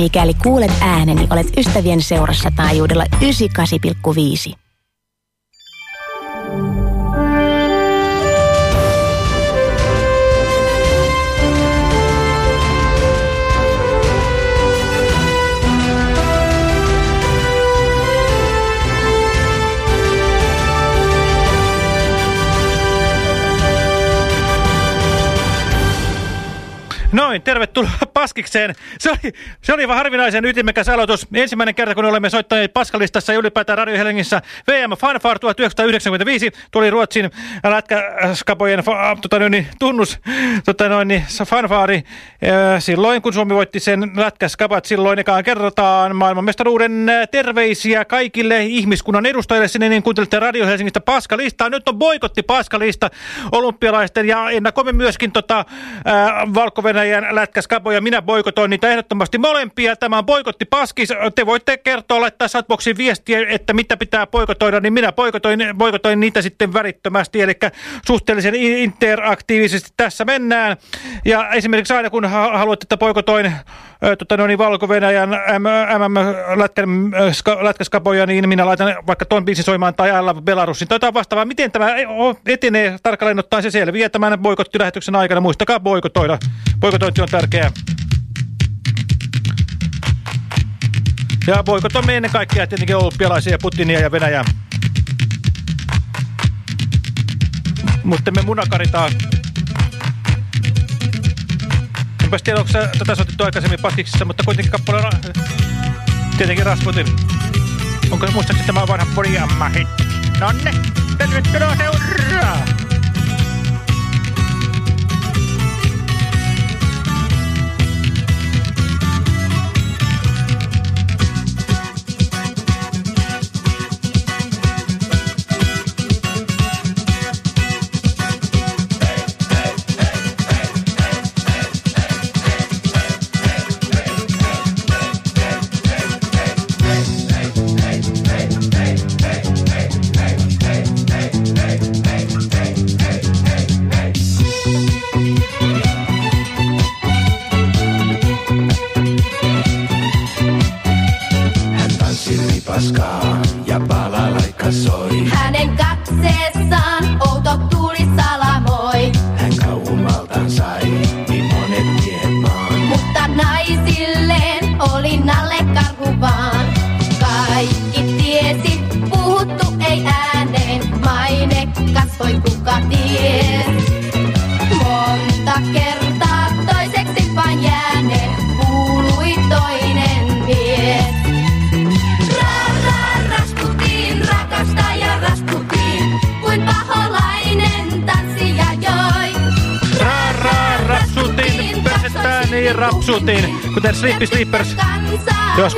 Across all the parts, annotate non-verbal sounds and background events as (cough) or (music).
Mikäli kuulet ääneni, olet ystävien seurassa taajuudella 98,5. Noin, tervetuloa (laughs) Paskikseen. Se oli, se oli harvinaisen ytimekäs aloitus. Ensimmäinen kerta, kun olemme soittaneet Paskalistassa ja ylipäätään Radio Helsingissä VM Fanfare 1995 tuli Ruotsin lätkäskapojen tota, niin, tunnus tota, noin, niin, fanfaari. Silloin, kun Suomi voitti sen lätkäskapat, silloin ekaan kerrotaan maailmanmestaruuden terveisiä kaikille ihmiskunnan edustajille sinne, niin kuuntelitte Radio Helsingistä Paskalistaa. Nyt on boikotti Paskalista olympialaisten ja ennakoimme myöskin tota, valko Venäjän lätkäskapoja. Minä boikotoin niitä ehdottomasti molempia. Tämä on boikotti paskis. Te voitte kertoa, laittaa Satboxin viestiä, että mitä pitää boikotoida, niin minä boikotoin, boikotoin niitä sitten värittömästi. Eli suhteellisen interaktiivisesti tässä mennään. Ja esimerkiksi aina kun haluat, että boikotoin tota, no niin, Valko-Venäjän MM-lätkäskapoja, niin minä laitan vaikka ton biisin soimaan tai alla Belarusin tai jotain vastaavaa. Miten tämä etenee tarkalleen ottaen se selviää tämän boikottilähetyksen aikana. Muistakaa boikotoida. Boikotointi on tärkeää. Ja boikotoimme ennen kaikkea tietenkin olympialaisia, Putinia ja Venäjää. Mutta me munakaritaan. Enpä tiedä, onko tätä soitettu aikaisemmin paskiksissa, mutta kuitenkin kappale on tietenkin Rasputin. Onko muistaakseni tämä vanha Poriamma hit? Nonne, tervetuloa seuraa!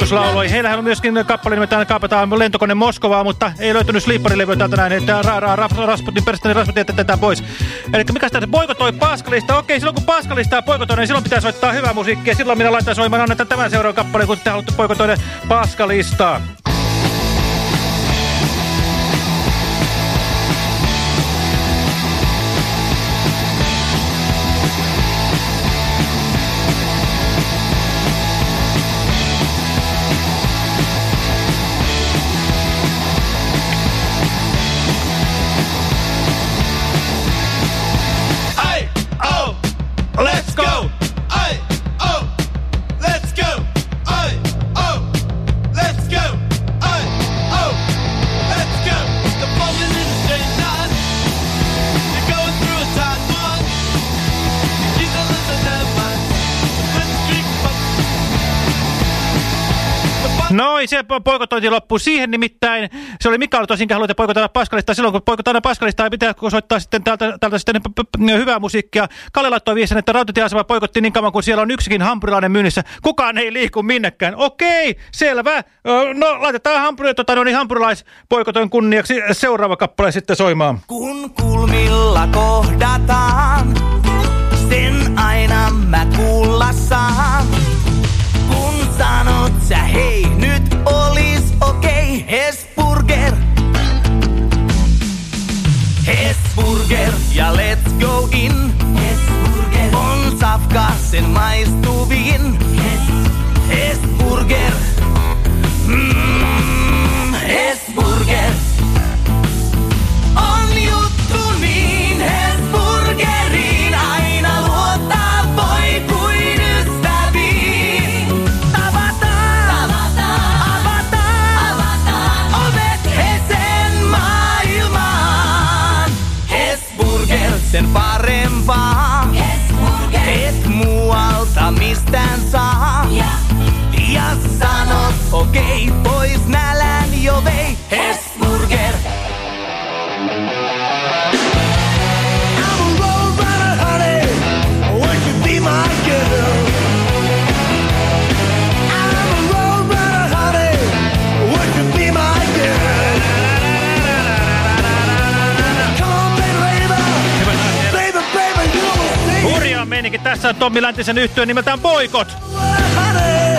Joskus lauloi. Heillähän on myöskin kappale nimeltään kaapataan lentokone Moskovaa, mutta ei löytynyt Sleeperin täältä näin, että ra, ra, ra, Rasputin perästäni Rasputin jätetään pois. Eli mikä sitä boikotoi Paskalista? Okei, silloin kun Paskalista boikotoi, niin silloin pitää soittaa hyvää musiikkia. Silloin minä laitan soimaan, annetaan tämän seuraavan kappaleen, kun te haluatte boikotoida Paskalistaa. Poikotointi loppuu siihen nimittäin. Se oli Mikael tosinkin haluatte poikotella Paskalista. Silloin kun poikotaan Paskalista, pitää soittaa sitten täältä, täältä sitten hyvää musiikkia. Kalle laittoi viestin, että rautatieasema poikotti niin kauan, kun siellä on yksikin hampurilainen myynnissä. Kukaan ei liiku minnekään. Okei, selvä. No, laitetaan hampuri, tota, no niin, hampurilaispoikotoin kunniaksi seuraava kappale sitten soimaan. Kun kulmilla kohdataan, sen aina mä kuulla saan sanot sä hei, ja let's go in. Hesburger on safka sen maistuvin. Hes, Hesburger. On Tommi Läntisen yhtyön nimeltään Boikot.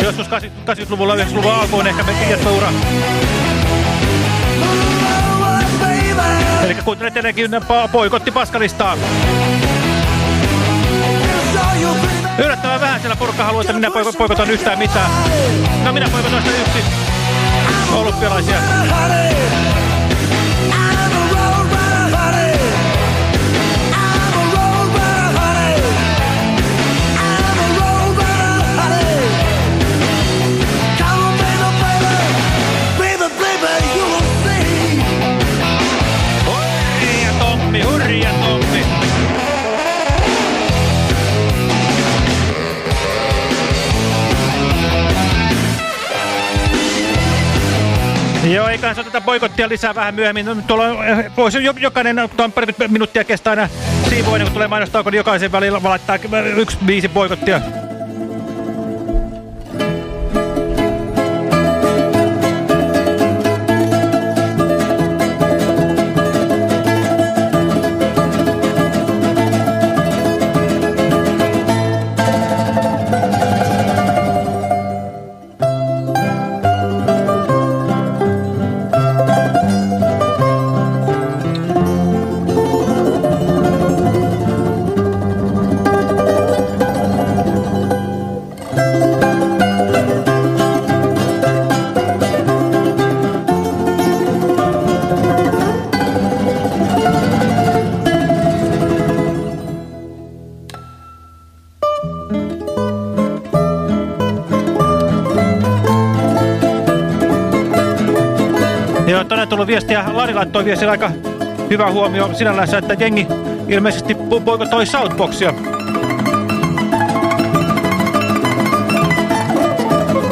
Joskus 80-luvulla, 90-luvun alkuun ehkä me ura. Baby. Eli kuuntelet edelleenkin pa Boikotti Paskalistaa. Saw you pretty bad. Yllättävän vähän siellä porukka haluaa, että minä poiko poikotan yhtään mitään. No minä poikotan sitä yksin. Olympialaisia. Joo, eiköhän se oteta boikottia lisää vähän myöhemmin. No, Tuolla on, eh, jokainen, tuon pari minuuttia kestää aina siivoinen, kun tulee mainostauko, niin jokaisen välillä laittaa yksi viisi boikottia. Viestiä. Lari laittoi viestiä aika hyvä huomio sinällänsä, että jengi ilmeisesti boikotoi Southboxia.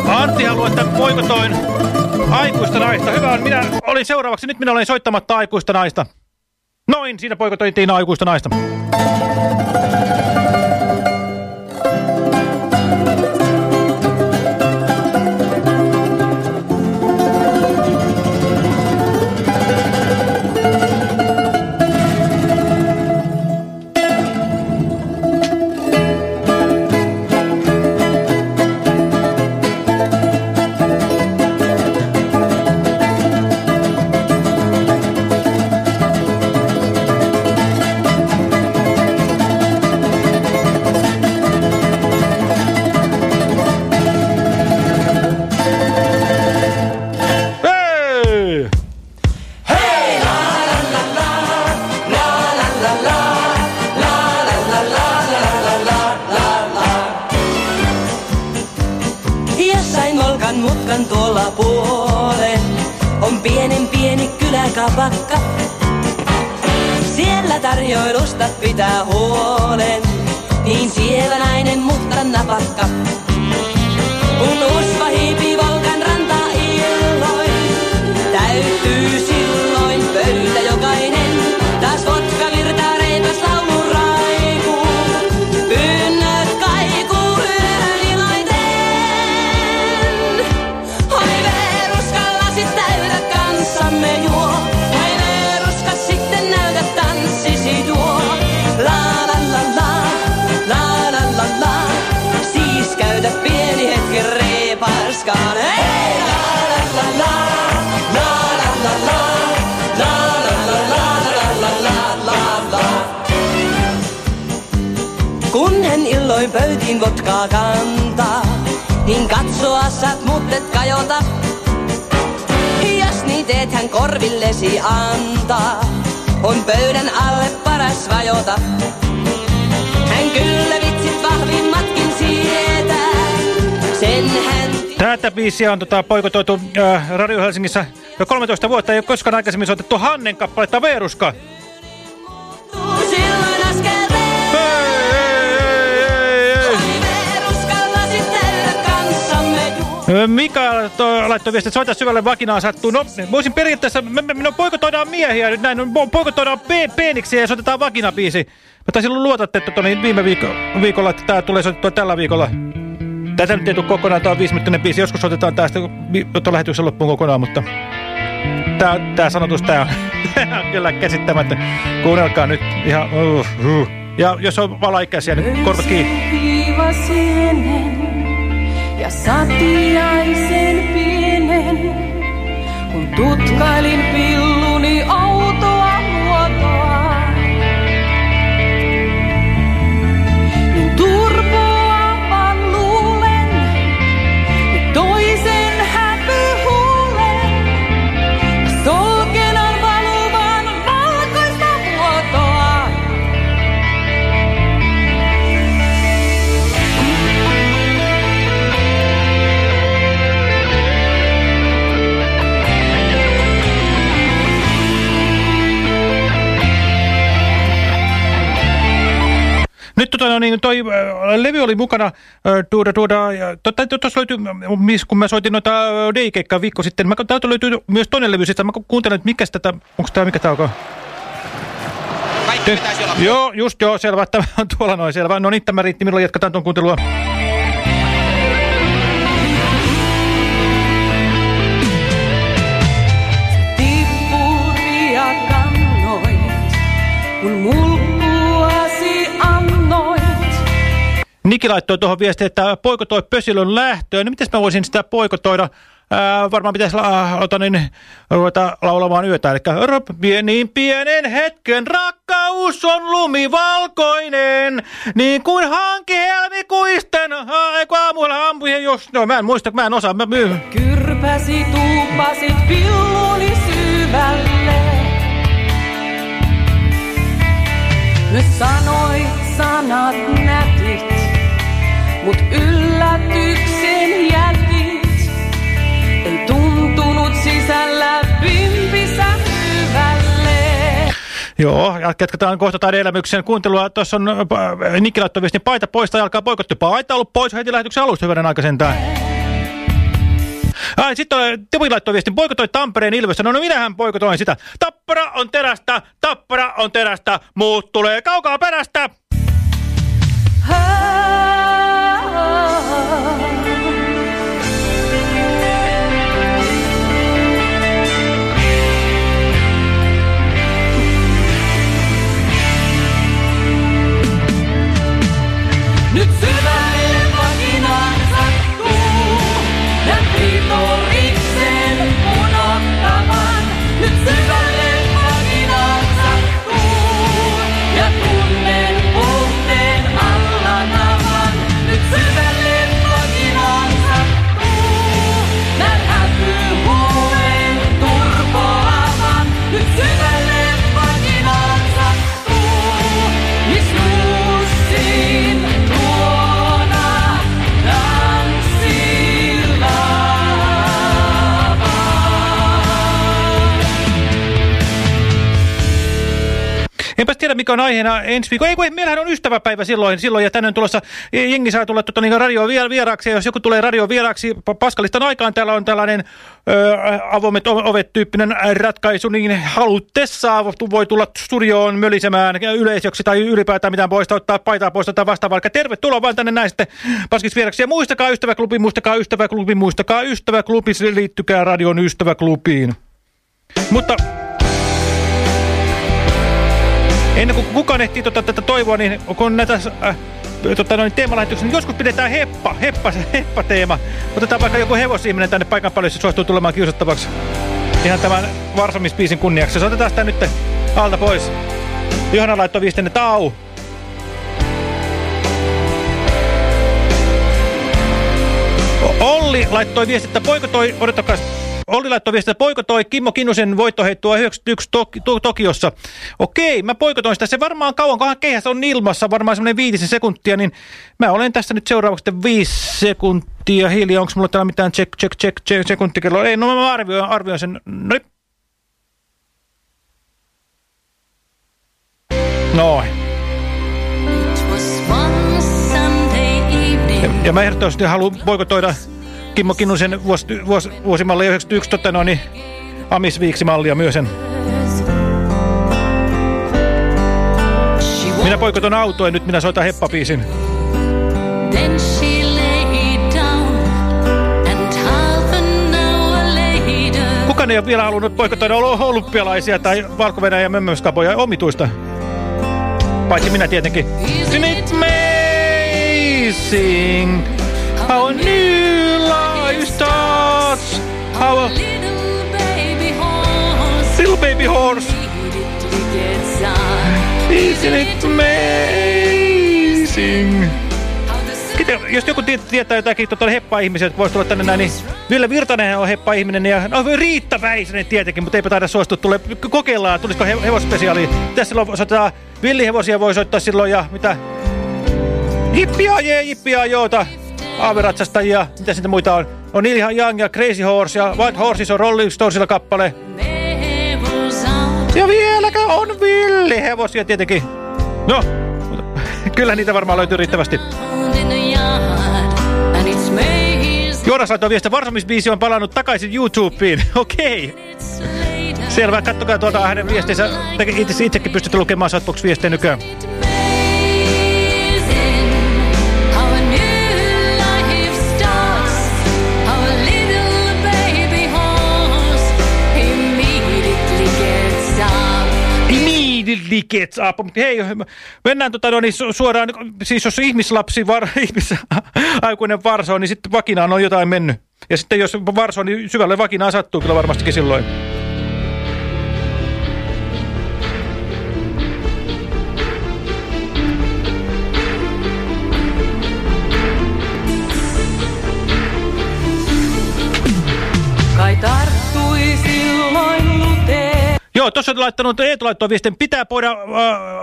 Antti haluaa, että boikotoin aikuista naista. Hyvä on, minä olin seuraavaksi. Nyt minä olen soittamatta aikuista naista. Noin, siinä boikotoitiin aikuista naista. nabangkap la la. Kun hän illoin pöytiin votkaa kantaa, niin katsoa saat mut et kajota. Jos niin teet hän korvillesi antaa, on pöydän alle paras vajota. Hän kyllä vitsit vahvimmatkin hän Tätä biisiä on tota, poikotoitu äh, Radio Helsingissä jo 13 vuotta. Ei ole koskaan aikaisemmin soitettu Hannen kappaletta Veeruska. Mika to, laittoi viestin, että soita syvälle vakinaan sattuu. No, voisin periaatteessa, me, me, no poikotoidaan miehiä nyt näin, no, poikotoidaan pe, peeniksiä ja soitetaan vakinabiisi. Mä taisin luotatte tota, niin viime viikko, viikolla, että tää tulee soitettua tällä viikolla. Tätä nyt ei tule kokonaan, tää on viisiminuuttinen biisi. Joskus soitetaan tästä, lähetyksen loppuun kokonaan, mutta... Tää, tää sanotus, tää on, (laughs) on kyllä käsittämättä. Kuunnelkaa nyt ihan... Uh, uh. Ja jos on valaikäisiä, niin korvat kiinni. Ja satiaisen niin, toi äh, levy oli mukana, äh, tuoda, tuoda, ja totta, tuossa löytyy, kun mä soitin noita äh, D-keikkaa viikko sitten, mä, täältä löytyy myös toinen levy, sitten mä kuuntelen, että mikä tätä, onko tämä, mikä tämä onko? Kaikki pitäisi olla. Joo, just joo, selvä, tämä on (laughs) tuolla noin, selvä. No niin, tämä riitti, milloin jatketaan tuon kuuntelua. Niki laittoi tuohon viestiin, että poikotoi pösilön lähtöön. No, miten mä voisin sitä poikotoida? Ää, varmaan pitäisi la, ota, niin, ruveta laulamaan yötä. Eli "Rop- niin pienen hetken rakkaus on lumivalkoinen, niin kuin hanki helmikuisten, aamuilla ampujen jos... No mä en muista, mä en osaa. Mä, my... Kyrpäsi tuuppasit pilluni syvälle. Myös sanoit sanat nätit, mut yllätyksen jätit. Ei tuntunut sisällä pimpissä hyvälle. Joo, ja jatketaan kohta taideelämyksen kuuntelua. Tuossa on äh, Nikki laittoi viestin paita pois tai alkaa poikotti. Paita ollut pois heti lähetyksen alusta hyvänä aika sentään. Ai, sitten on Tepi laittoi viestin, poikotoi Tampereen Ilvestä. No, no minähän poikotoin sitä. Tappara on terästä, tappara on terästä, muut tulee kaukaa perästä. Nyt syvälle vakinaan Enpäs tiedä, mikä on aiheena ensi viikolla. Ei kun meillähän on ystäväpäivä silloin, silloin ja tänne on tulossa, jengi saa tulla tuota, niin radioon vie- vieraaksi. Ja jos joku tulee radioon vieraaksi pa- Paskalistan aikaan, täällä on tällainen ö, avoimet ovet tyyppinen ratkaisu, niin halutessaan voi tulla studioon mölisemään yleisöksi tai ylipäätään mitään poista, ottaa paitaa pois tai vastaavaa. Eli tervetuloa vaan tänne näin sitten Paskis vieraksi. Ja muistakaa ystäväklubi, muistakaa ystäväklubi, muistakaa ystäväklubi, liittykää radion ystäväklubiin. Mutta Ennen kuin kukaan ehtii tota, tätä toivoa, niin kun näitä äh, tota, noin teemalähetyksiä, niin joskus pidetään heppa, heppa, heppa-teema. Otetaan vaikka joku hevosihminen tänne paikan paljon, jos suostuu tulemaan kiusattavaksi. Ihan tämän Varsamispiisin kunniaksi. Se otetaan sitä nyt alta pois. Johanna laittoi viestinne tau. Olli laittoi viestit, poikotoi, odottakaa, Olli laittoi viestit, poikotoi Kimmo Kinnusen voittoheittua 91 Tok to Tokiossa. Okei, mä poikotoin sitä. Se varmaan kauan, kunhan keihäs on ilmassa, varmaan semmoinen viitisen sekuntia, niin mä olen tässä nyt seuraavaksi viisi sekuntia hiljaa. Onko mulla täällä mitään check, check, check, check sekuntikelloa? Ei, no mä arvioin, arvioin sen. Noin. Noin. Ja, mä ehdottomasti haluan boikotoida Kimmo Kinnusen vuos, vuos, vuosimalli 91 tota noin, niin Amisviiksimallia myös sen. Minä poikoton autoin, nyt minä soitan heppapiisin. Then she Kukaan ei ole vielä halunnut poikotoida ol- olympialaisia tai valko ja mömmöskapoja omituista. Paitsi minä tietenkin. Isn't it amazing a new life starts? A little baby horse little baby horse. Isn't it amazing? Ketä, jos joku tie- tietää jotakin tota, heppa-ihmisiä, että voisi tulla tänne näin, niin Ville Virtanen on heppa-ihminen ja no, Riitta Väisänen tietenkin, mutta eipä taida suostua. Tule, kokeillaan, tulisiko he, hevosspesiaali. Tässä silloin soitetaan villihevosia voi soittaa silloin ja mitä? Jippiä jee, jippiä joota. Aaveratsastajia, mitä sitten muita on? On Neil Young ja Crazy Horse ja White Horses on Rolling Stonesilla kappale. Ja vieläkö on villihevosia tietenkin. No, mutta (laughs) kyllä niitä varmaan löytyy riittävästi. Joonas laittoi viestiä, Varsomisbiisi on palannut takaisin YouTubeen. (laughs) Okei. later. Selvä, kattokaa tuota hänen viestinsä. Itse, itsekin pystytte lukemaan Shotbox-viestejä nykyään. Gets up. Mutta hei, mennään tota, no, niin su suoraan, siis jos ihmislapsi, var, (laughs) ihmis, aikuinen varso, niin sitten vakinaan on jotain mennyt. Ja sitten jos varso, niin syvälle vakinaan sattuu kyllä varmastikin silloin. Joo, tuossa on laittanut, Eetu laittoi viestin, pitää voida äh,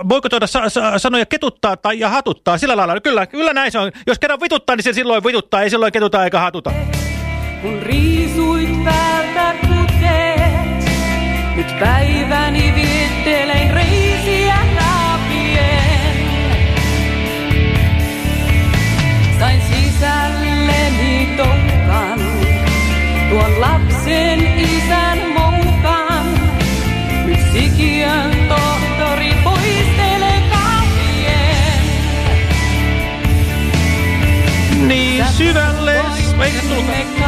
boikotoida sa sa sanoja ketuttaa tai ja hatuttaa sillä lailla. Kyllä, kyllä näin se on. Jos kerran vituttaa, niin se silloin vituttaa, ei silloin ketuta eikä hatuta. Kun riisuit päältä kuteet, nyt päiväni syvälle. Eikä se tullutkaan.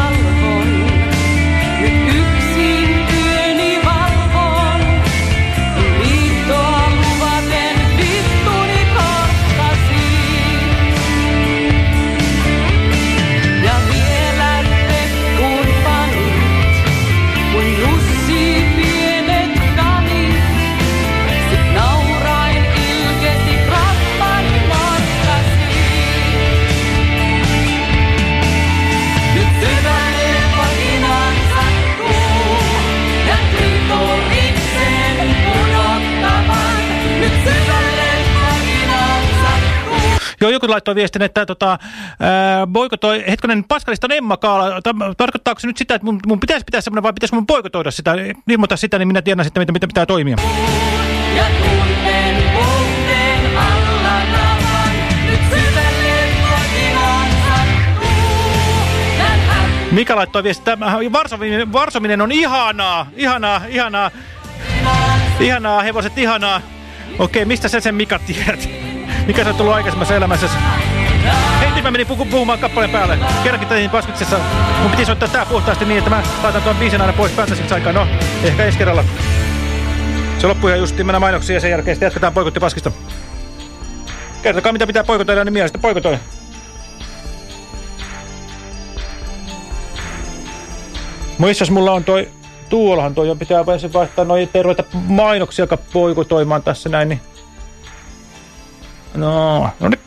Joku laittoi viestin, että tota, boikotoi, hetkonen, Paskalistan Emma Kaala, tarkoittaako se nyt sitä, että mun, mun pitäisi pitää semmoinen vai pitäisi mun boikotoida sitä, ilmoita sitä, niin minä tiedän sitten, miten, miten pitää toimia. Ja tunnen puhteen alla. Nyt syvälle Mika laittoi viestin, että varsominen, varsominen on ihanaa, ihanaa, ihanaa, ihanaa, hevoset ihanaa. Okei, mistä sä sen Mika tiedät? Mikä se on tullut aikaisemmassa elämässä? Nyt mä menin puhu puhumaan kappaleen päälle. Kerrankin tein paskiksessa. Mun piti soittaa tää puhtaasti niin, että mä laitan tuon biisin aina pois päältä siksi aikaa. No, ehkä ensi kerralla. Se loppui ihan justiin mennä mainoksia ja sen jälkeen sitten jatketaan poikotti paskista. Kertokaa mitä pitää poikotoida, niin minä sitten poikotoin. Missäs mulla on toi... Tuollahan toi pitää vaihtaa noin terveitä mainoksia, joka poikotoimaan tässä näin, niin... No, no niin.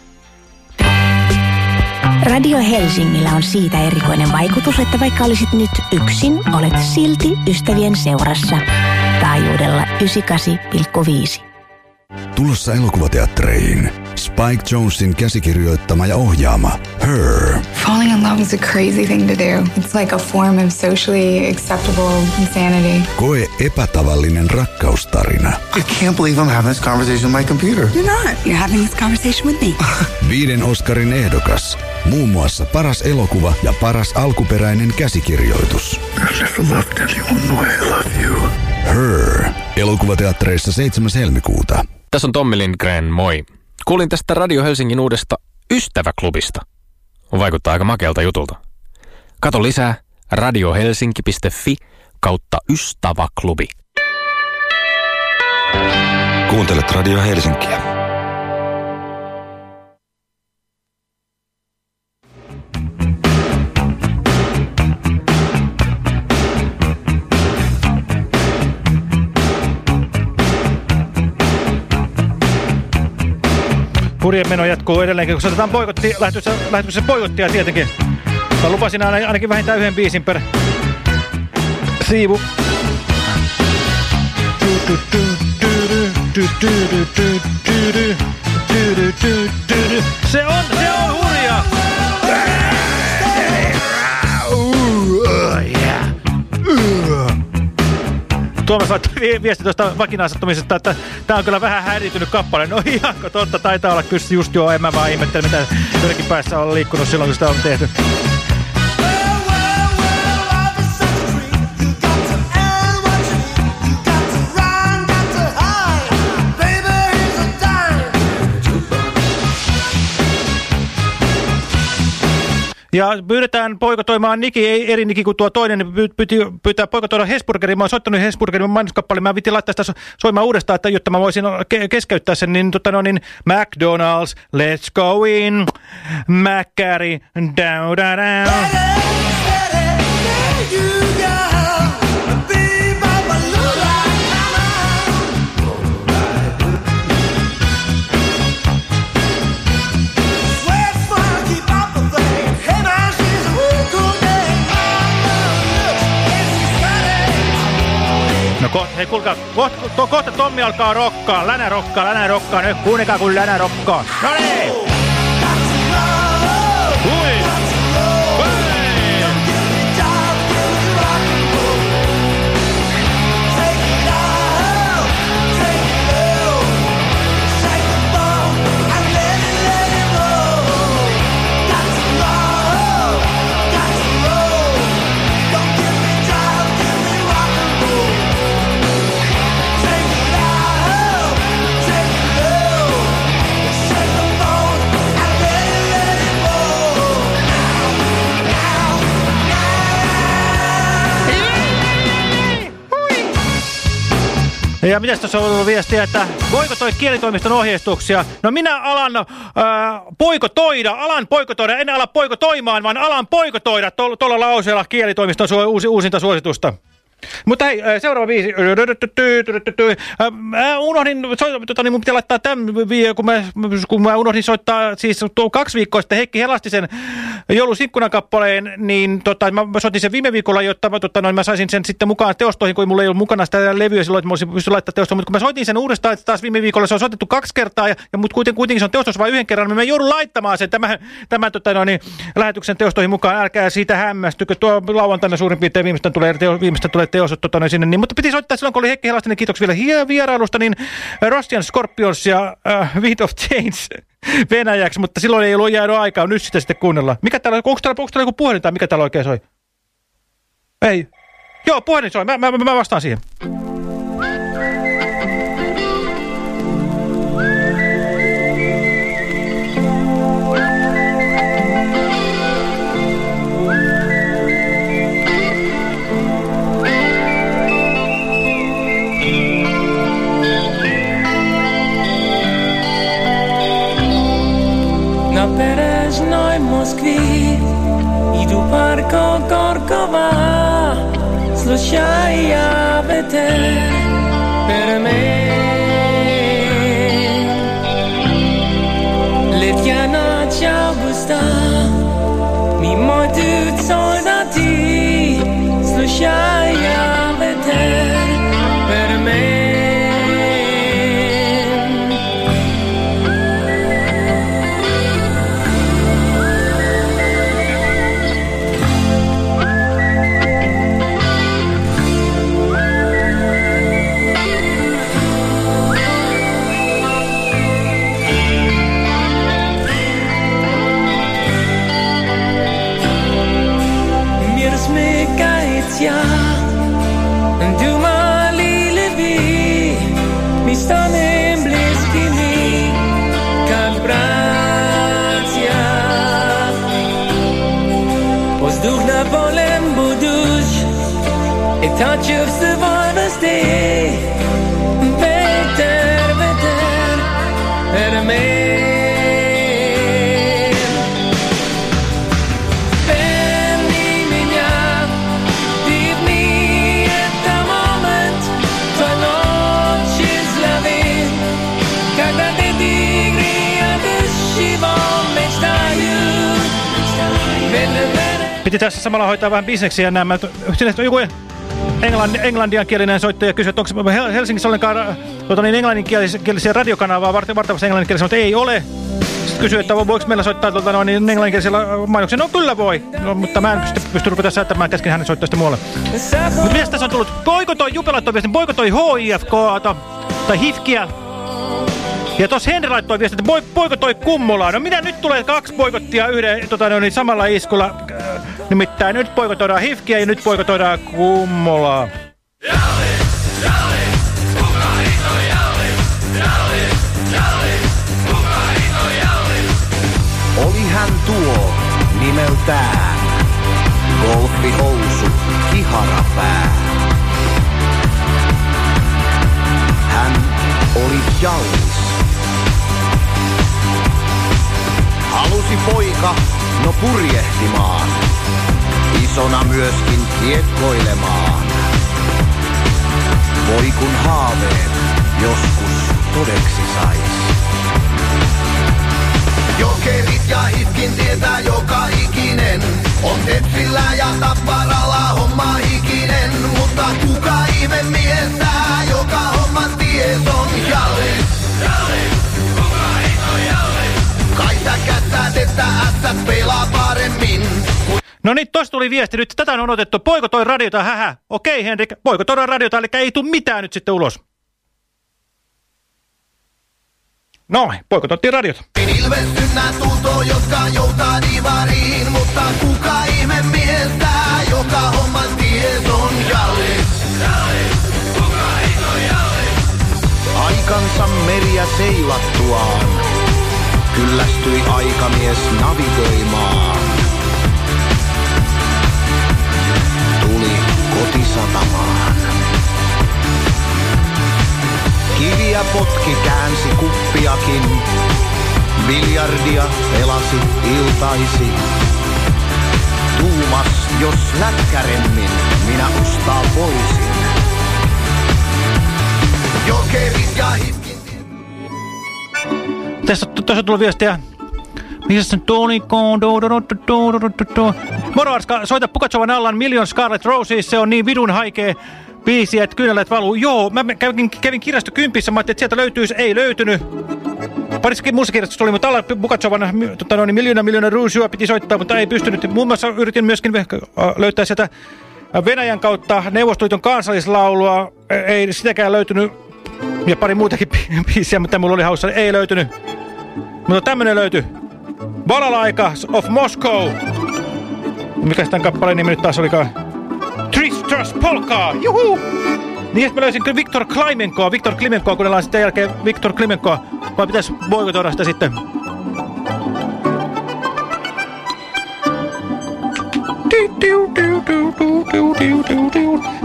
Radio Helsingillä on siitä erikoinen vaikutus, että vaikka olisit nyt yksin, olet silti ystävien seurassa. Taajuudella 98,5. Tulossa elokuvateattereihin Spike Jonesin käsikirjoittama ja ohjaama Her. Falling in love is a crazy thing to do. It's like a form of socially acceptable insanity. Koe epätavallinen rakkaustarina. I can't believe I'm having this conversation with my computer. You're not. You're having this conversation with me. (laughs) Viiden Oscarin ehdokas. Muun muassa paras elokuva ja paras alkuperäinen käsikirjoitus. I've never loved anyone the way I love you. Her. Elokuvateattereissa 7. helmikuuta. Tässä on Tommi Lindgren, moi. Kuulin tästä Radio Helsingin uudesta Ystäväklubista. Vaikuttaa aika makealta jutulta. Kato lisää radiohelsinki.fi kautta Ystäväklubi. Kuuntelet Radio Helsinkiä. Purjen meno jatkuu edelleenkin, kun soitetaan poikotti, lähetyksessä, lähetyksessä poikottia tietenkin. Mä lupasin aina- ainakin vähintään yhden biisin per siivu. Se on, se on hurja! Tuomas laittoi vi- viesti tuosta vakinaisettumisesta, että tämä on kyllä vähän häiritynyt kappale. No ihanko totta, taitaa olla kyllä just joo, en mä vaan ihmettele, mitä jotenkin päässä on liikkunut silloin, kun sitä on tehty. Ja pyydetään poikotoimaan Niki, ei eri Niki kuin tuo toinen, niin py- pyti, pyytää poikotoida Hesburgerin. Mä oon soittanut Hesburgerin mainoskappaleen, mä vitin laittaa sitä so- soimaan uudestaan, että jotta mä voisin ke keskeyttää sen, niin, tota, no, niin McDonald's, let's go in, Mäkkäri, down, down, down. No ko hei kuulkaa, kohta, kohta Tommi alkaa rokkaa, länä rokkaa, länä rokkaa, nyt kuunnelkaa kun länä rokkaa. No niin! Ja mitäs tuossa on ollut viestiä, että voiko toi kielitoimiston ohjeistuksia? No minä alan äh, poikotoida, alan poikotoida, en ala poikotoimaan, vaan alan poikotoida tuolla lauseella kielitoimiston uusi, uusinta suositusta. Mutta hei, seuraava viisi. Unohdin, so, tota, niin mun pitää laittaa tämän, kun mä, kun mä unohdin soittaa siis tuo kaksi viikkoa sitten Heikki Helastisen joulusinkkunan kappaleen, niin tota, mä, soitin sen viime viikolla, jotta mä, tota, noin, mä saisin sen sitten mukaan teostoihin, kun mulla ei ollut mukana sitä levyä silloin, että mä olisin pystynyt laittamaan teostoon. Mutta kun mä soitin sen uudestaan että taas viime viikolla, se on soitettu kaksi kertaa, ja, ja mutta kuitenkin, kuitenkin se on teostossa vain yhden kerran, niin mä joudun laittamaan sen tämän, tämän tota, noin, lähetyksen teostoihin mukaan. Älkää siitä hämmästykö, tuo lauantaina suurin piirtein viimeistään tulee, teo, viimeistään tulee teos tota, sinne. Niin, mutta piti soittaa silloin, kun oli Heikki Helastinen, kiitoksia vielä hie- vierailusta, niin Russian Scorpions ja uh, Beat of Chains (laughs) Venäjäksi, mutta silloin ei ollut jäänyt aikaa, nyt sitä sitten kuunnella. Mikä täällä, onko täällä, onko täällä joku puhelin tai mikä täällä oikein soi? Ei. Joo, puhelin soi, mä, mä, mä vastaan siihen. Moskvi. Idu parko Korkova Slušaj ja te. Per me Letja noć augusta ett utsåddat i Slušaj A touch of day Better, better than a man Piti tässä samalla hoitaa vähän bisneksiä nämä. Sinne joku englann, englanninkielinen soittaja kysyi, että onko Hel- Helsingissä ollenkaan tuota, niin englanninkielisiä radiokanavaa vart- vartavassa englanninkielisiä, mutta ei ole. Sitten kysyi, että voiko meillä soittaa tuota, noin, niin englanninkielisellä mainoksia. No kyllä voi, no, mutta mä en pysty, pysty rupeta säätämään kesken hänen soittaa sitä muualle. Mutta mies tässä on tullut, boikotoi Jupe laittoi viestin, boikotoi HIFK tai HIFKiä. Ja tuossa Henri laittoi viestin, että boi, boikotoi Kummulaa. No mitä nyt tulee kaksi boikottia yhden tota, no, niin samalla iskulla. Nimittäin nyt boikotoidaan HIFKiä ja nyt boikotoidaan Kummulaa. Oli hän tuo nimeltään. Golfihousu, kiharapää. Hän oli jallis. Halusi poika, no purjehtimaan. Isona myöskin kiekkoilemaan. Voi kun haaveet joskus todeksi sais. Jokerit ja hitkin tietää joka ikinen. On Tepsillä ja Tapparalla homma hikinen. Mutta kuka ihme miestää, joka homman ties on No niin, tosta tuli viesti nyt. Tätä on otettu. Boikotoi radiota, hähä. Okei, Henrik, boikotoidaan radiota, eli ei tule mitään nyt sitten ulos. No, boikotoittiin radiota. Ilvestynnä tunto, jotka joutaa divariin. Mutta kuka ihme miestää, joka homman ties on Jallis. Aikansa meriä seilattuaan, kyllästyi aikamies navigoimaan. Kotisatamaan. Kiviä potki käänsi kuppiakin, biljardia pelasi iltaisi. Tuumas, jos lätkäremmin minä ustaa voisin. Jokerit ja hitkin Tässä, tässä on tullut viestiä. Missä se Toni Moro Arska, soita Pukatsovan Allan Million Scarlet Roses, se on niin vidun haikea biisi, että kynälet valuu. Joo, mä kävin, kävin kirjasto kympissä, mä ajattelin, että sieltä löytyisi, ei löytynyt. Parissakin muussa kirjastossa tuli, mutta Allan Pukatsovan tota, no, niin Miljoona Miljoona Ruusia piti soittaa, mutta ei pystynyt. Muun muassa yritin myöskin äh, löytää sieltä Venäjän kautta Neuvostoliiton kansallislaulua, ei sitäkään löytynyt. Ja pari muutakin bi- (laughs) biisiä, mutta mulla oli haussa, ei löytynyt. Mutta tämmönen löytyi. Balalaika of Moscow. Mikä tämän kappaleen nimi nyt taas olikaan? Tristras Polka! Juhu! Niin, että mä löysin kyllä Viktor Klimenkoa. Viktor Klimenkoa, kuunnellaan sitten jälkeen Viktor Klimenkoa. Vai pitäisi boikotoida sitä sitten?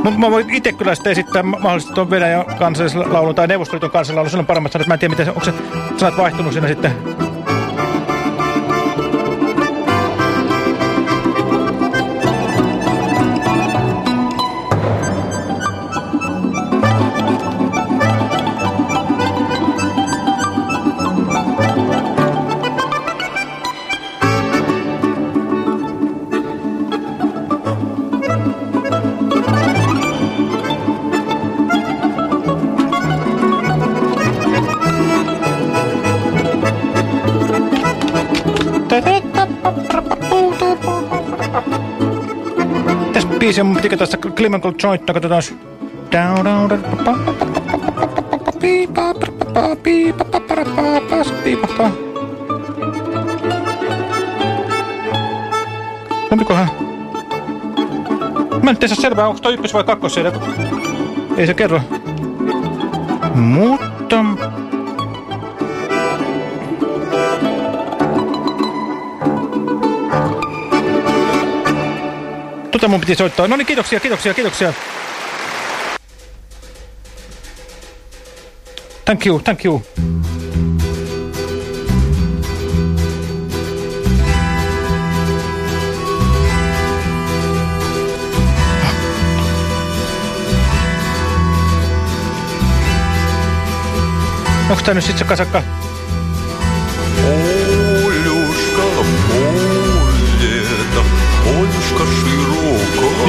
Mä, mä voin itse kyllä sitten esittää ma- mahdollisesti tuon Venäjän kansallislaulun tai Neuvostoliiton kansallislaulun. Sillä on paremmat sanat. Mä en tiedä, miten se, onko se sanat vaihtunut siinä sitten. biisiä, mun pitikö tästä Klimenkolle soittaa, katsotaan. Kumpikohan? Mä en tiedä selvää, onko toi ykkös vai kakkos siellä. Ei se kerro. Muu mun piti soittaa. No niin, kiitoksia, kiitoksia, kiitoksia. Thank you, thank you. Onks tää nyt sitten se kasakka?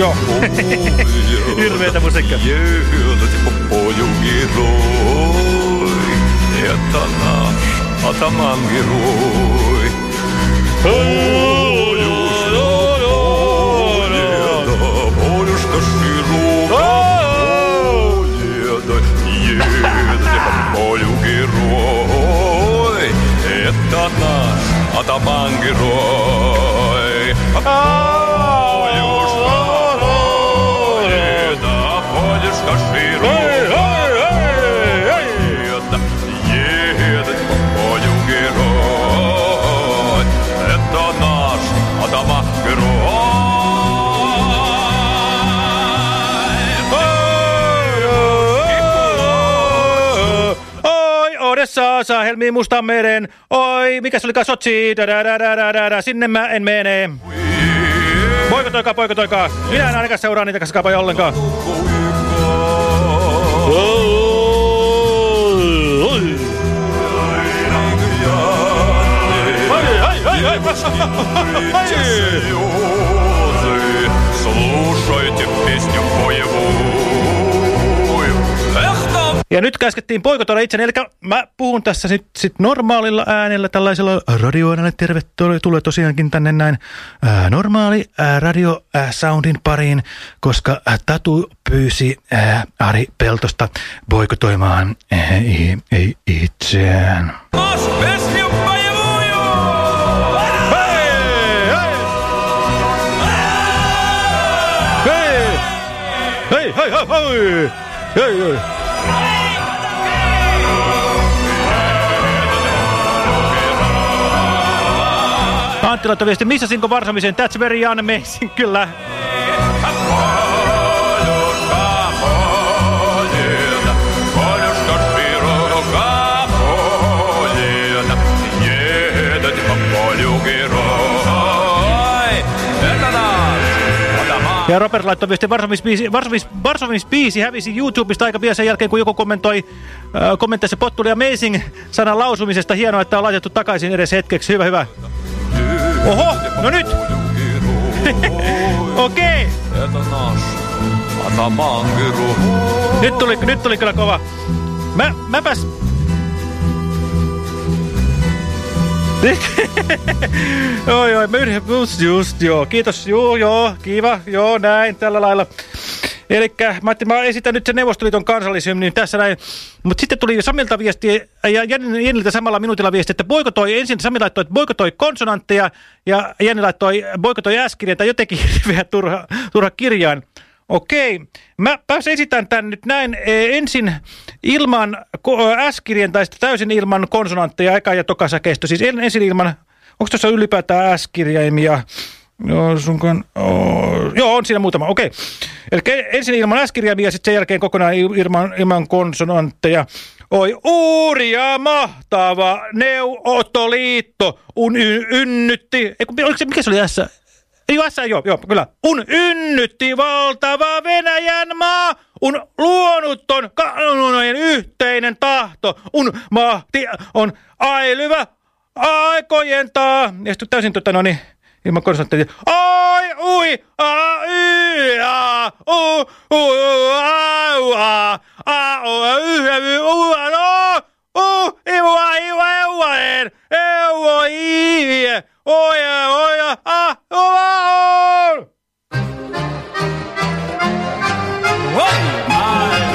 Joo. Hirveetä musiikkia. Jyötä pojungi roi, että naš atamangi roi. Полюшка широка, деда, едет по полю герой, это наш атаман герой. Suomessa, Sahelmi Mustanmeren. Oi, mikä se olikaan Sotsi, sinne mä en mene. Poikotoikaa, poikotoikaa. Minä en ainakaan seuraa niitä Ai ollenkaan. Слушайте песню боевую ja nyt käskettiin poikotoida itse, eli mä puhun tässä nyt sit normaalilla äänellä, tällaisella radioäänellä. Tervetuloa tosiaankin tänne näin ää, normaali ää, radio ää, soundin pariin, koska ää, Tatu pyysi ää, Ari Peltosta poikotoimaan ää, i, itseään. Hei, hei, hei, hei, hei, hei. Antti laittoi viesti, missäsinkö varsomisen? That's very amazing, kyllä. Ja Robert laittoi viesti, Varsovis-biisi hävisi YouTubesta aika pian sen jälkeen, kun joku kommentoi äh, kommentteissa pottuli amazing sanan lausumisesta. Hienoa, että on laitettu takaisin edes hetkeksi. Hyvä, hyvä. Oho, no nyt! (laughs) Okei! Okay. Nyt tuli, nyt tuli kyllä kova. Mä, mäpäs... (laughs) oi, oi, just, just, joo. Kiitos, joo, joo, kiva, joo, näin, tällä lailla. Eli mä, mä esitän nyt sen Neuvostoliiton kansallisymnin tässä näin. Mutta sitten tuli Samilta viesti ja Jenni- Jenniltä samalla minuutilla viesti, että boikotoi, ensin Sami laittoi, että boikotoi konsonantteja ja Jenni laittoi boikotoi äskirjan tai jotenkin (laughs) hirveä turha, turha kirjaan. Okei, mä pääsen esitän tämän nyt näin e, ensin ilman äskirjan tai täysin ilman konsonantteja eka ja tokasäkeistö. Siis en, ensin ilman, onko tuossa ylipäätään äskirjaimia? Joo, sunkaan, oh, joo, on siinä muutama, okei. Eli ensin ilman äskirjaimia ja sitten sen jälkeen kokonaan il- ilman, ilman konsonantteja. Oi, uuri ja mahtava Neuvostoliitto un, y, ynnytti, ei, kun- oliko se, mikä se oli tässä? Ei ole S, joo, joo, kyllä. Un ynnytti valtava Venäjän maa, un luonutton kanonojen yhteinen tahto, un mahti on ailyvä aikojen taa. Ja sitten täysin tota no niin, ilman konsonantteja. Oi, ui, a, y, a, u, u, a, u, a, a, o, y, y, u, a, no, u, i, u, a, i, u, e, u, a, en, e, u, o, i, i, e, o, ja, o, ja, a, u, a, o. Oi, ai.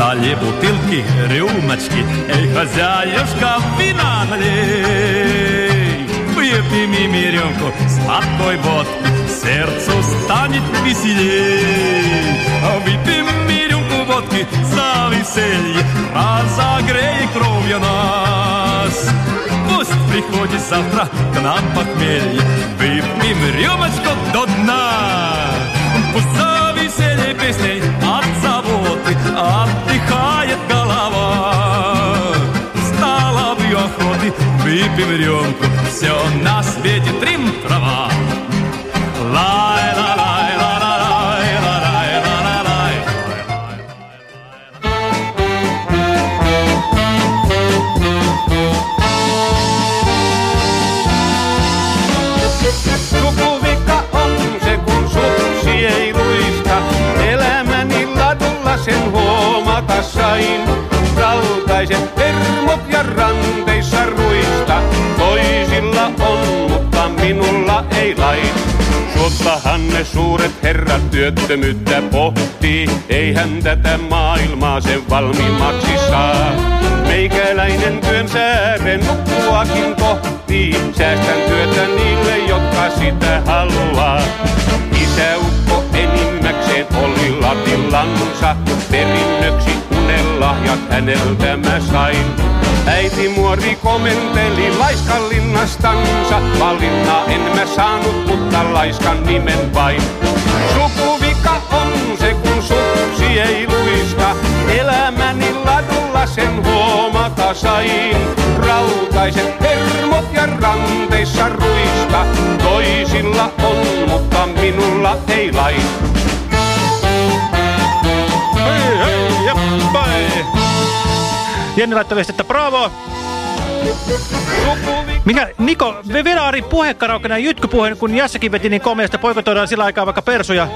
Стали бутылки, рюмочки, эй, хозяюшка, вина налей. Выпьем ими рюмку сладкой водки, сердцу станет веселей. Выпьем и рюмку водки за веселье, разогрей кровью нас. Пусть приходит завтра к нам похмелье, выпьем рюмочку до дна. Пусть за веселье песней заботы отдыхает голова. Стала в ее охоты, выпьем рюмку, все на свете трим трава. Sen huomata sain. Rautaiset hermot ja ranteissa ruista. Toisilla on, mutta minulla ei lain. Suottahan ne suuret herrat työttömyyttä pohtii. Eihän tätä maailmaa sen valmiimmaksi saa. Meikäläinen työn sääreen nukkuakin pohtii. Säästän työtä niille, jotka sitä haluaa. Oli latillansa. Perinnöksi unelahjat häneltä mä sain. Äiti muori komenteli laiskallinnastansa. Valinna en mä saanut, mutta laiskan nimen vain. Sukuvika on se, kun suksi ei luista. Elämäni ladulla sen huomata sain. Rautaiset hermot ja ranteissa ruista. Toisilla on, mutta minulla ei lain. Jenni laittoi viesti, että bravo. Mikä, Niko, Venaari puhekaraukena ja jytkypuheen, kun Jassakin veti niin komeasta, poikotoidaan sillä aikaa vaikka persuja.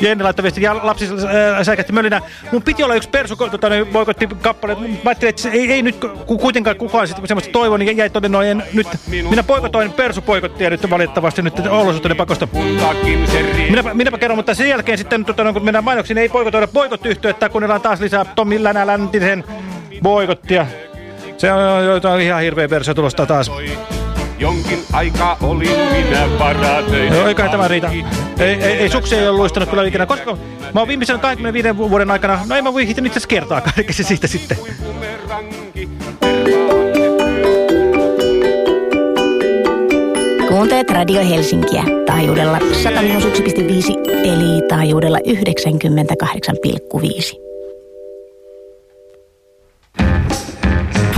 Jenni laittoi viesti, ja lapsi äh, säikähti mölinä. Mun piti olla yksi persu, tota, boikotti kappale. Mä ajattelin, että ei, ei nyt ku, kuitenkaan kukaan sit semmoista toivo, niin jäi todella noin. Nyt, minä poikotoin poikottia nyt valitettavasti nyt olosuhteiden pakosta. Minäpä, minäpä kerron, mutta sen jälkeen sitten, tota, no, kun mennään mainoksiin, niin ei poikotoida boikottiyhtiötä, kuunnellaan taas lisää Tommi Länä Läntisen boikottia. Se on jotain ihan hirveä versio tulosta taas. Jonkin aikaa olin minä varatöissä. Joo, eiköhän tämä riitä. Ei, ei, ei suksi ei ole luistanut kyllä ikinä. Koska mä oon viimeisen 25 vuoden aikana, no ei mä voi hiihtänyt itse asiassa kertaakaan, eikä se siitä sitten. Kuuntelet Radio Helsinkiä taajuudella 101,5 eli taajuudella 98,5.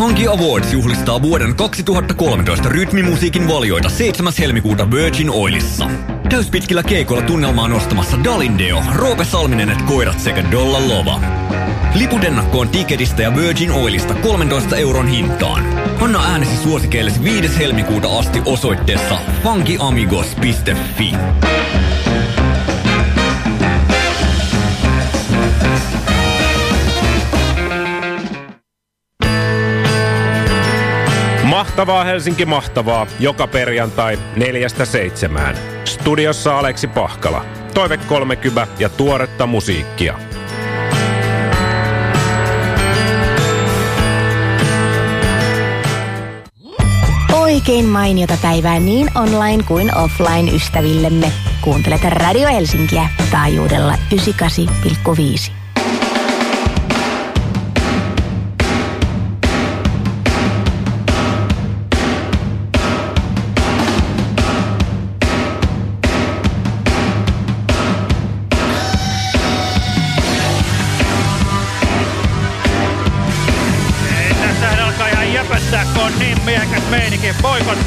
Funky Awards juhlistaa vuoden 2013 rytmimusiikin valioita 7. helmikuuta Virgin Oilissa. Täyspitkillä keikoilla tunnelmaa nostamassa Dalindeo, Roope Salminen et koirat sekä Dolla Lova. Liput ennakkoon Ticketistä ja Virgin Oilista 13 euron hintaan. Anna äänesi suosikeillesi 5. helmikuuta asti osoitteessa funkyamigos.fi. Mahtavaa Helsinki mahtavaa, joka perjantai neljästä seitsemään. Studiossa Aleksi Pahkala. Toive 30 ja tuoretta musiikkia. Oikein mainiota päivää niin online kuin offline ystävillemme. Kuuntelet Radio Helsinkiä taajuudella 98,5.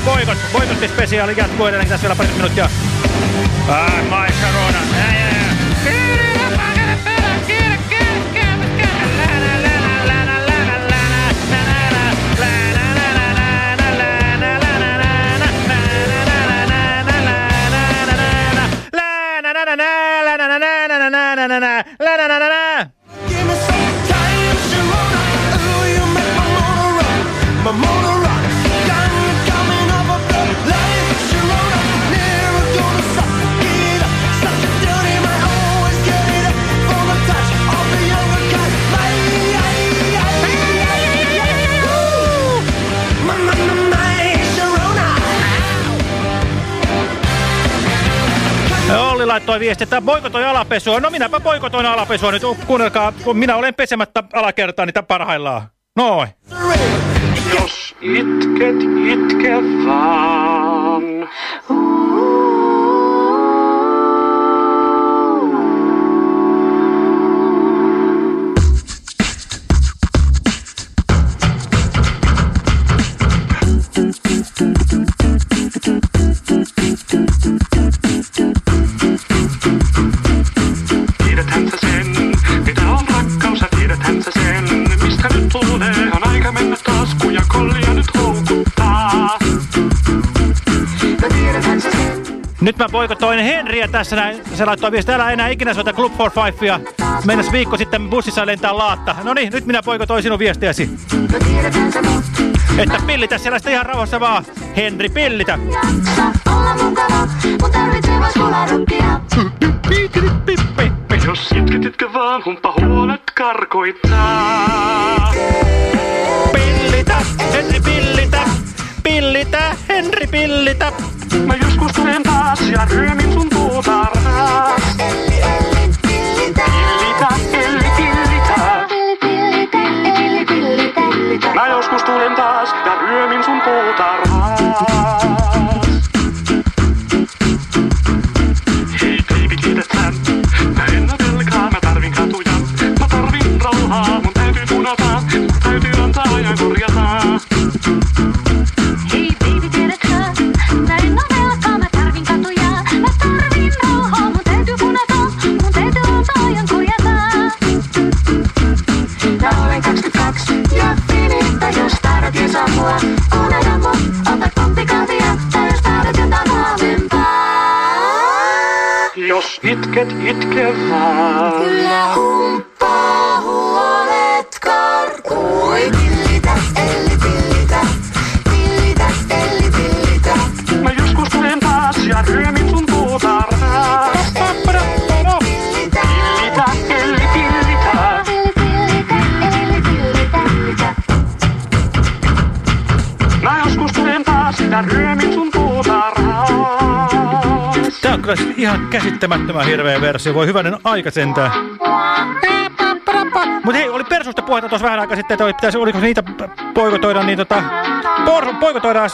Boikot, boikot, boikottispesiaali jatkuu edelleen tässä vielä parikymmentä minuuttia. Ah, my laittoi viesti, että boikotoi alapesua. No minäpä boikotoin alapesua nyt. Kuunnelkaa, kun minä olen pesemättä alakertaa niitä parhaillaan. Noin. Jos itket, itke vaan. Tiedäthän Nyt mä boikotoin Henriä tässä näin. Se laittoi viesti, älä enää ikinä soita Club for Fivea. Mennäs viikko sitten bussissa lentää laatta. No niin, nyt minä boikotoin sinun viestiäsi. Että pillitä siellä sitten ihan rauhassa vaan. Henri, pillitä. Jos itket, itke vaan, humppa huolet karkoittaa. Pillitä, Henri, pillitä. Pillitä, Henri, pillitä. Mä joskus tulen taas ja ryömin sun puutarhaa. Pillitä, elli, pillitä. Mä joskus tulen taas ja ryömin sun puutarhaa. Käsittämättömän hirveä versio. Voi hyvänen aika sentään. Mutta hei, oli persusta puhetta tuossa vähän aikaa sitten, että pitäisi, oliko niitä poikotoida, niin tota... Poikotoidaan...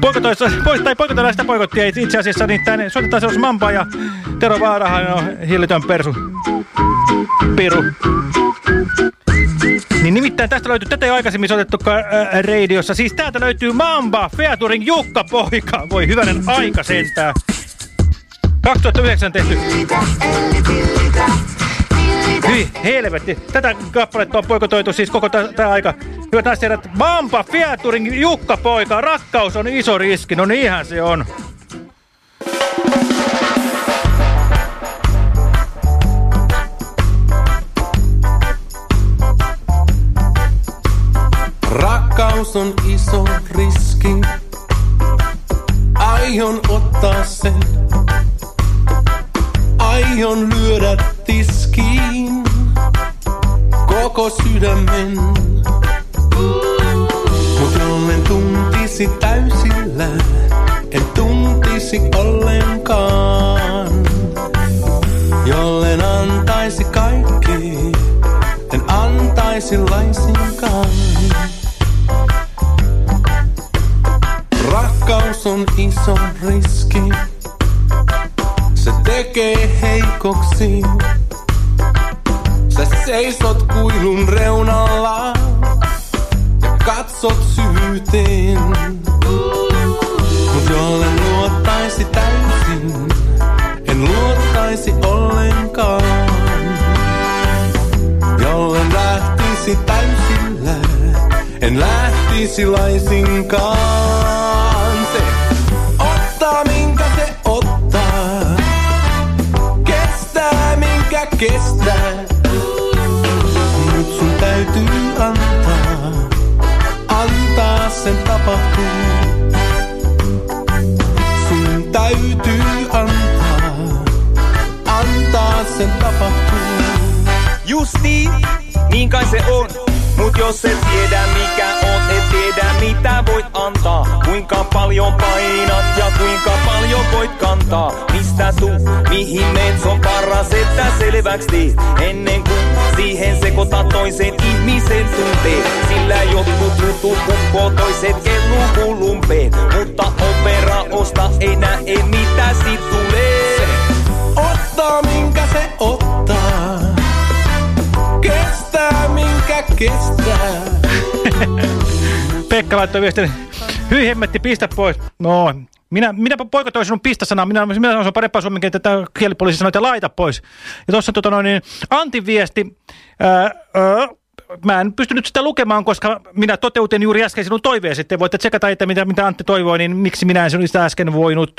Poikotoissa, pois, tai poikotoidaan sitä poikottia itse asiassa, niin tänne soitetaan sellaisen Mampa ja Tero Vaarahan on hillitön persu. Piru. Niin nimittäin tästä löytyy, tätä ei aikaisemmin soitettukaan ää, radiossa. Siis täältä löytyy Mamba, Featuring Jukka Poika. Voi hyvänen aika sentää. 2009 tehty. Hyi, helvetti. Tätä kappaletta on poikotoitu siis koko tämä aika. Hyvät naiset Mamba, Featuring Jukka Poika. Rakkaus on iso riski. No niinhän se on. Rakkaus on iso riski. Aion ottaa sen. Aion lyödä tiskiin koko sydämen. Mut jollen tuntisi täysillä, en tuntisi ollenkaan. Jollen antaisi kaikki, en antaisi laisinkaan. Rakkaus on iso riski. Se tekee heikoksi. Sä seisot kuilun reunalla ja katsot syvyyteen. Mut jollen luottaisi täysin, en luottaisi ollenkaan. Jollen lähtisi täysillä, en lähtisi laisinkaan. Kestää. Nyt sun täytyy antaa, antaa sen tapahtuu. Sun täytyy antaa, antaa sen tapahtuu. Just niin, niin kai se on. Mut jos et tiedä mikä oot, et tiedä mitä voit antaa. Kuinka paljon painat ja kuinka paljon voit kantaa. Mistä tuu, mihin meet, on paras, että selväks teet. Ennen kuin siihen sekoittaa toisen ihmisen tunteet. Sillä jotkut jutut kukkoo, toiset kelluu kulumpeen. Mutta operaosta ei näe mitä sit tulee. Kestää. (laughs) Pekka laittoi viestin, hyi hemmetti, pistä pois. No, minä, minä poika toi sinun pistasanaa, minä, minä on parempaa suomen kieltä, että kielipoliisi sanoi, että laita pois. Ja tuossa tota, noin, niin, Antin viesti, ää, ää, mä en pystynyt sitä lukemaan, koska minä toteutin juuri äsken sinun toiveesi. Te voitte tsekata, että mitä, mitä Antti toivoi, niin miksi minä en sitä äsken voinut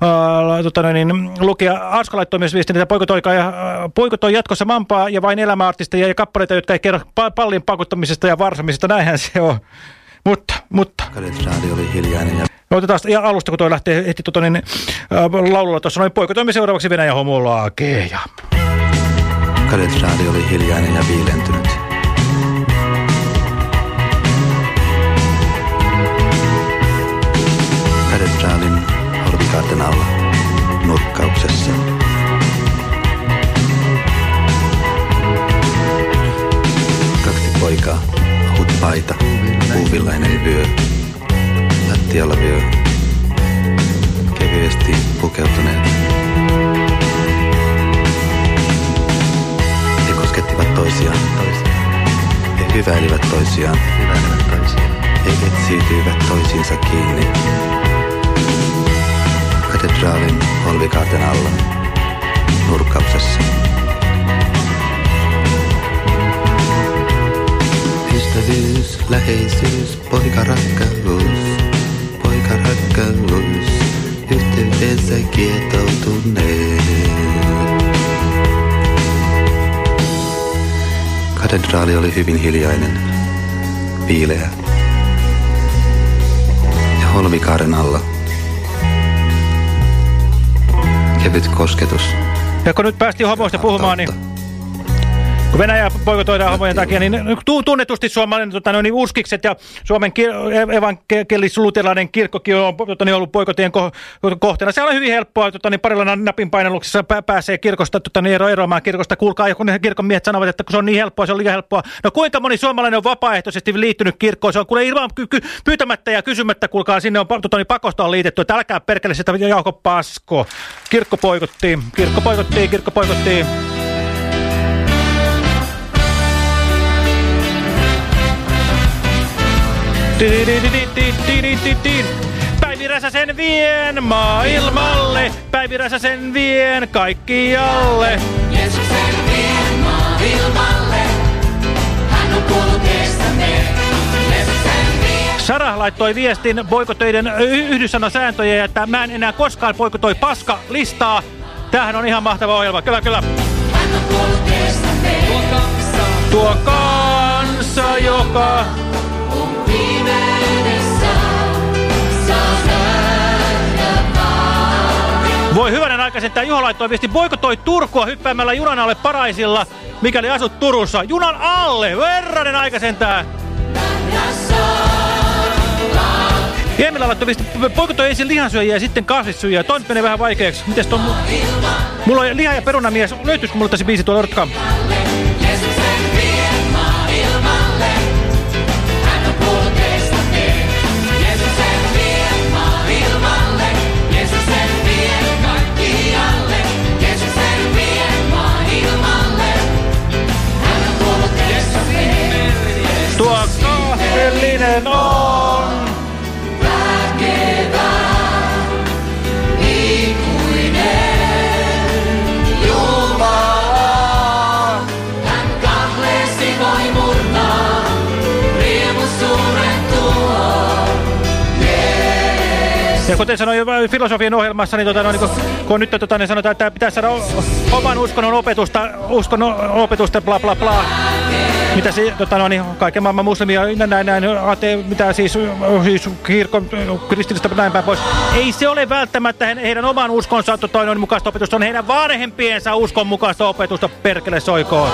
ää, tota, noin, niin, lukea. Arska laittoi myös viestin, että poiko toi, ää, poiko toi jatkossa mampaa ja vain elämäartisteja ja kappaleita, jotka ei kerro pa pallin pakuttamisesta ja varsamisesta. Näinhän se on. Mutta, mutta. Kadetraadi oli hiljainen ja Otetaan ja alusta, kun toi lähtee heti tota, niin, äh, laululla tuossa noin poika toimi seuraavaksi Venäjä homolaakeja. kadetraadi oli hiljainen ja viilentynyt. Kadetraalin holvikaarten alla nurkkauksessa. Kaksi poikaa, ohut paita, puuvillainen vyö, lattialla vyö, kevyesti pukeutuneet. He koskettivat toisiaan. He hyväilivät toisiaan. He etsiytyivät toisiinsa kiinni. Katedraalin holvikaaten alla. Nurkkauksessa. Ystävyys, läheisyys, poikarakkaus, poikarakkaus, yhteydessä kietoutuneet. Katedraali oli hyvin hiljainen, viileä. Ja holvikaaren alla kevyt kosketus. Ja kun nyt päästiin homoista puhumaan, niin kun Venäjä poikotoidaan homojen takia, niin tu- tunnetusti suomalainen tota, no, niin uskikset ja Suomen kir- evankelis-luterilainen kirkkokin on tota, niin ollut poikotien ko- kohteena. Se on hyvin helppoa, tota, niin parilla napin painalluksessa pä- pääsee kirkosta tota, niin ero eroamaan kirkosta. Kuulkaa, kun kirkon miehet sanovat, että kun se on niin helppoa, se on liian helppoa. No kuinka moni suomalainen on vapaaehtoisesti liittynyt kirkkoon? Se on kuule ilman pyytämättä ja kysymättä, kuulkaa, sinne on tota, niin pakosta on liitetty. Että älkää perkele sitä Jauko Pasko. Kirkko poikottiin, kirkko poikottiin, kirkko poikottiin. Päivi Räsäsen vien maailmalle, Päivi Räsäsen vien kaikkialle. Jeesuksen vien maailmalle, hän on kuollut eestämme. Jeesuksen vien Sara laittoi viestin boikotöiden yhdyssanasääntöjä, että mä en enää koskaan boikotoi paska listaa. Tämähän on ihan mahtava ohjelma. Kyllä, kyllä. Tuo kansa, joka... Voi hyvänen aikaisen, tämä Juha laittoi viesti, boikotoi Turkua hyppäämällä junan alle Paraisilla, mikäli asut Turussa. Junan alle! Verranen aikaisen tää! Emila laittoi viesti, boikotoi ensin lihansyöjiä ja sitten kasvissyöjiä. Toi menee vähän vaikeaksi. Mites ton... Mulla on liha- ja perunamies. Löytyisikö mulle tässä biisi tuolla? Odottakaa. Kahdellinen on. Ja kuten sanoin jo filosofian ohjelmassa, niin, tota, no, niin kun, kun nyt tota, niin sanotaan, että pitää saada oman uskonnon opetusta, uskonnon opetusta, bla bla bla. Mitä se, tota, no, niin, kaiken maailman muslimia, näin, näin, ate, mitä siis, siis kirkon, kristillistä näin päin pois. Ei se ole välttämättä he, heidän oman uskonsa tota, no, mukaista opetusta, on heidän vanhempiensa uskon mukaista opetusta, perkele soikoon.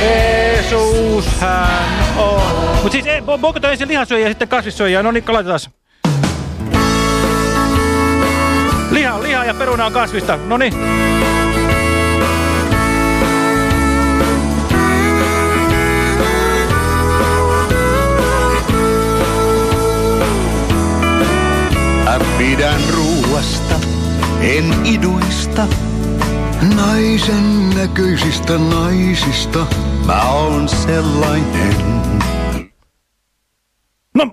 Jeesus hän on. Mut siis eh, boikoto ensin lihasyöjä ja sitten kasvissyöjä. No niin, laitetaan. Liha, liha ja peruna on kasvista. No niin. Pidän ruuasta, en iduista. Naisen näköisistä naisista mä oon sellainen. No,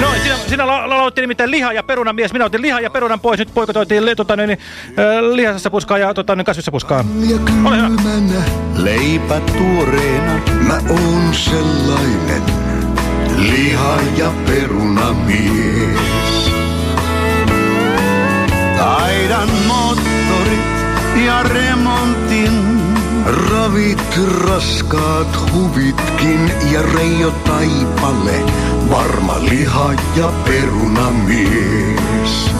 no sinä, sinä la laulettiin nimittäin liha ja perunan mies. Minä otin liha ja perunan pois. Nyt poikotoitiin tota, niin, äh, lihasessa puskaa ja tota, niin, kasvissa puskaa. Ja kylmänä, leipä tuoreena, mä oon sellainen. Liha ja peruna mies. Taidan moottorit ja remontin. Ravit raskaat huvitkin ja Reijo Taipale, varma liha ja peruna mies.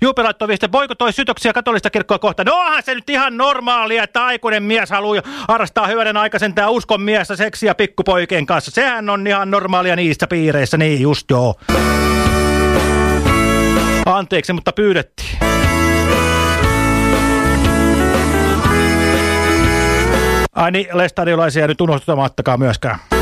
Juupe laittoi viesti, boikotoi sytöksiä katolista kirkkoa kohtaan. No onhan se nyt ihan normaalia, että aikuinen mies haluaa harrastaa hyvänen aikaisen tää uskon miestä seksiä pikkupoikien kanssa. Sehän on ihan normaalia niissä piireissä, niin just joo. Anteeksi, mutta pyydettiin. Ai niin, lestadiolaisia nyt unohtamattakaan myöskään.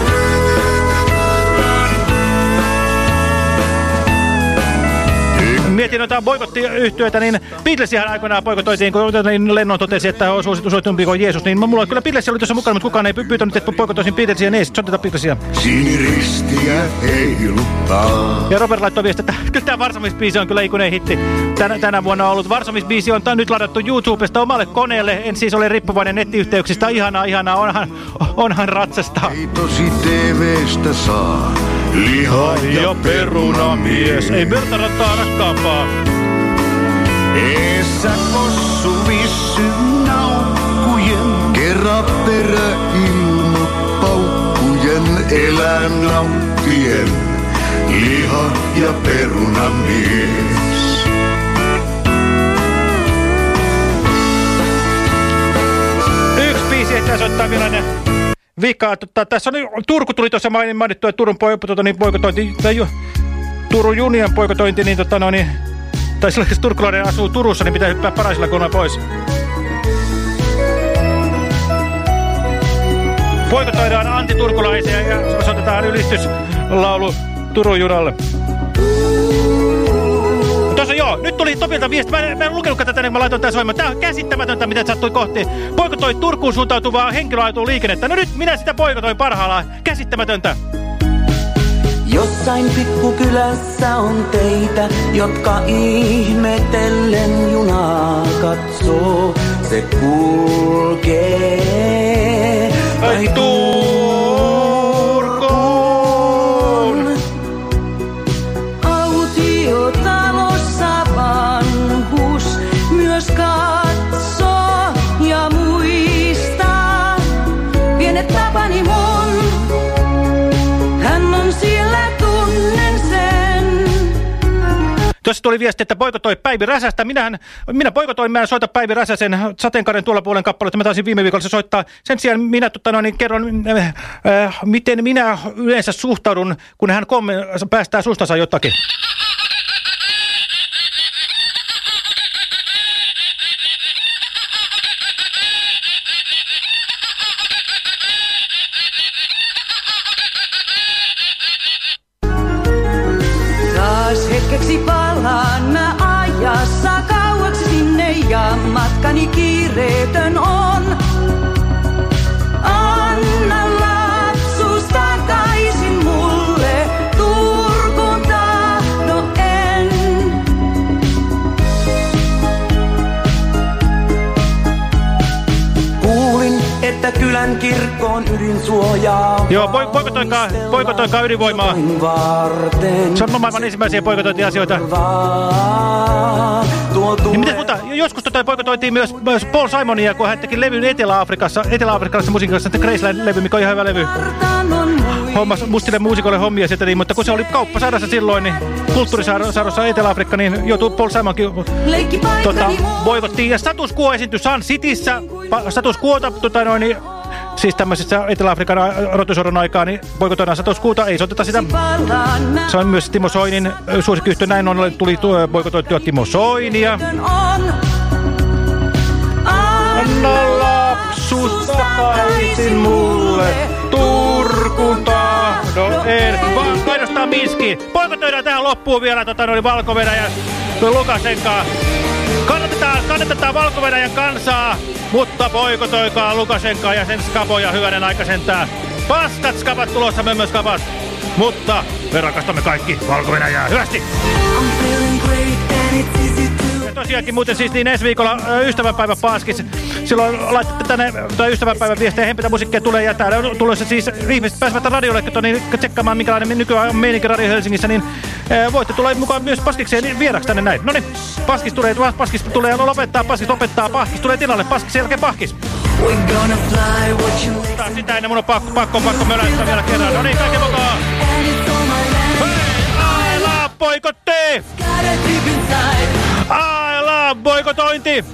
Mietin noita boikottiyhtiöitä, niin Beatlesihan aikoinaan boikotoitiin, kun niin Lennon totesi, että on suosituitumpi kuin Jeesus, niin mulla kyllä Beatles oli tuossa mukana, mutta kukaan ei pyytänyt, että boikotoisin Beatlesia, niin sitten soitetaan Beatlesia. Siniristiä heiluttaa. Ja Robert laittoi viesti, että (laughs) kyllä tämä Varsomis-biisi on kyllä ikuinen hitti. Tänä, tänä vuonna on ollut Varsomis-biisi, on nyt ladattu YouTubesta omalle koneelle. En siis ole riippuvainen nettiyhteyksistä. Ihanaa, ihanaa, onhan, onhan ratsasta. Ei tosi TVstä saa liha ja, ja peruna mies. Ei verta rattaa rakkaampaa. Eessä kossu vissy naukkujen, kerran perä ilma paukkujen, elän nauttien, liha ja peruna mies. Biisi ehtiä soittaa vielä ne vika. Tota, tässä on, Turku tuli tuossa mainittu, että Turun tuota, niin poikotointi, tai ju, Turun Junian poikotointi, niin tota no niin, tai sillä jos turkulainen asuu Turussa, niin pitää hyppää paraisilla kulma pois. Poikotoidaan antiturkulaisia ja osoitetaan ylistyslaulu Turun junalle. Joo, nyt tuli Topilta viesti. Mä, en, mä en lukenutkaan tätä, niin mä laitoin tämän soimaan. Tää on käsittämätöntä, miten sattui kohti. Poikotoi Turkuun suuntautuvaa henkilöautoon liikennettä. No nyt minä sitä poikotoin parhaillaan. Käsittämätöntä. Jossain pikkukylässä on teitä, jotka ihmetellen junaa katsoo. Se kulkee Ai Turkuun. Tuossa tuli viesti, että poikotoi Päivi Räsästä. Minähän, minä poikotoin, mä en soita Päivi Räsäsen sateenkaaren tuolla puolen kappaletta. Mä taisin viime viikolla se soittaa. Sen sijaan minä tota, no, niin kerron, äh, äh, miten minä yleensä suhtaudun, kun hän päästää sustansa jotakin. Ja matkani kiireetön on. Että kylän kirkkoon ydinsuojaa. Joo, poi, poikotoikaa, poikotoikaa ydinvoimaa. Se on maailman ensimmäisiä poikotointiasioita. Niin miten, mutta joskus tota poikotoitiin myös, myös Paul Simonia, kun hän teki levyn Etelä-Afrikassa, etelä-afrikkalaisen musiikin kanssa, Graceland-levy, mikä on ihan hyvä levy. Hommas mustille muusikoille hommia sieltä, niin, mutta kun se oli kauppasairassa silloin, niin kulttuurisaarossa Etelä-Afrikka, niin joutui Paul Simonkin tota, boikottiin. Ja Status Quo esiintyi Sun Cityssä. Status Quota, tota, noin, niin, siis tämmöisessä Etelä-Afrikan rotusoron aikaa, niin boikotoidaan Status Quota, ei soiteta sitä. Se on myös Timo Soinin suosikkyyhtö, näin on, tuli boikotoitua Timo Soinia. Anna lapsuus takaisin mulle, Turkun tahdon en, vaan ainoastaan Minski. Poikotoidaan tähän loppuun vielä tota, noin Valko-Venäjän Lukasenkaa. Kannatetaan, kannatetaan valko kansaa, mutta poikotoikaa Lukasenkaa ja sen skapoja hyvänen aikaisentää. Paskat skapat tulossa, mömmöskapat. Mutta me rakastamme kaikki valko -Venäjää. Hyvästi! Ja tosiaankin muuten siis niin ensi viikolla ystävänpäivä Paaskis. Silloin laitatte tänne tai ystävänpäivän viestejä, hempitä musiikkia tulee ja täällä on tulossa siis ihmiset pääsevät radiolle niin tsekkaamaan minkälainen nykyään on meininki Radio Helsingissä, niin voitte tulla mukaan myös Paskikseen vieraksi tänne näin. No niin, Paskis tulee, Paskis tulee lopettaa, Paskis lopettaa, Paskis tulee tilalle, Paskis sen jälkeen Pahkis. Taas sitä ennen mun on pakko, pakko, pakko möläyttää vielä kerran. No niin, kaikki mukaan. I love boikotti! I love boikotointi!